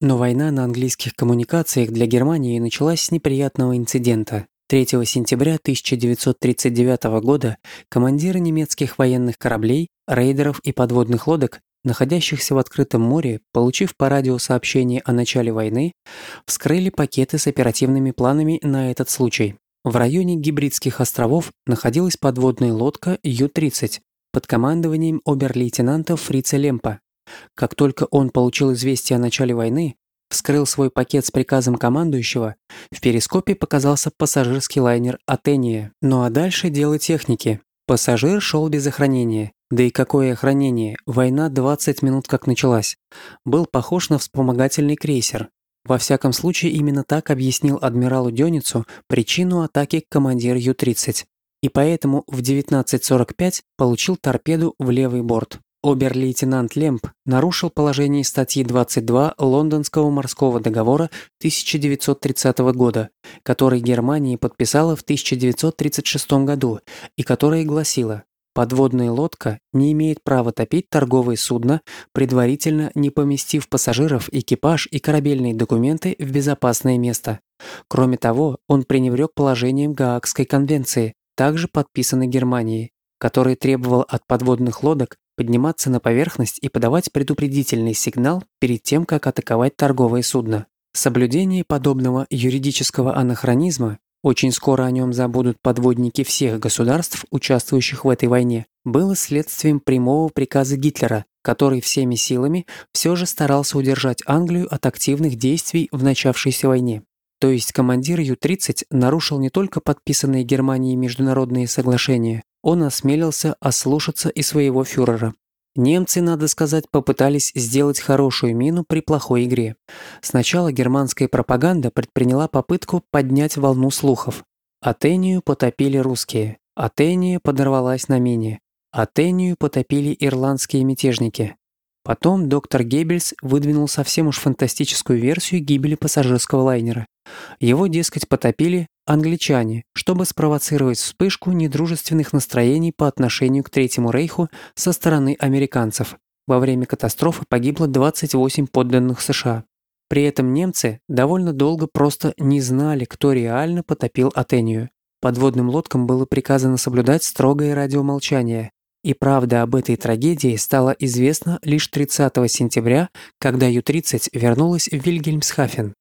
Но война на английских коммуникациях для Германии началась с неприятного инцидента. 3 сентября 1939 года командиры немецких военных кораблей, рейдеров и подводных лодок, находящихся в открытом море, получив по радио сообщение о начале войны, вскрыли пакеты с оперативными планами на этот случай. В районе Гибридских островов находилась подводная лодка Ю-30 под командованием обер-лейтенанта Фрица Лемпа. Как только он получил известие о начале войны, вскрыл свой пакет с приказом командующего, в перископе показался пассажирский лайнер «Атения». Ну а дальше дело техники. Пассажир шел без охранения. Да и какое охранение, война 20 минут как началась. Был похож на вспомогательный крейсер. Во всяком случае, именно так объяснил адмиралу Дёницу причину атаки командир Ю-30. И поэтому в 19.45 получил торпеду в левый борт. Обер-лейтенант Лемп нарушил положение статьи 22 Лондонского морского договора 1930 года, который Германия подписала в 1936 году и которая гласила Подводная лодка не имеет права топить торговые судна, предварительно не поместив пассажиров, экипаж и корабельные документы в безопасное место. Кроме того, он пренебрег положением Гаагской конвенции, также подписанной Германией, который требовал от подводных лодок подниматься на поверхность и подавать предупредительный сигнал перед тем, как атаковать торговое судно. Соблюдение подобного юридического анахронизма очень скоро о нем забудут подводники всех государств, участвующих в этой войне, было следствием прямого приказа Гитлера, который всеми силами все же старался удержать Англию от активных действий в начавшейся войне. То есть командир Ю-30 нарушил не только подписанные Германией международные соглашения, он осмелился ослушаться и своего фюрера. Немцы, надо сказать, попытались сделать хорошую мину при плохой игре. Сначала германская пропаганда предприняла попытку поднять волну слухов. Атению потопили русские. Атения подорвалась на мине. Атению потопили ирландские мятежники. Потом доктор Геббельс выдвинул совсем уж фантастическую версию гибели пассажирского лайнера. Его, дескать, потопили англичане, чтобы спровоцировать вспышку недружественных настроений по отношению к Третьему Рейху со стороны американцев. Во время катастрофы погибло 28 подданных США. При этом немцы довольно долго просто не знали, кто реально потопил Атению. Подводным лодкам было приказано соблюдать строгое радиомолчание, и правда об этой трагедии стала известна лишь 30 сентября, когда Ю-30 вернулась в Вильгельмсхафен.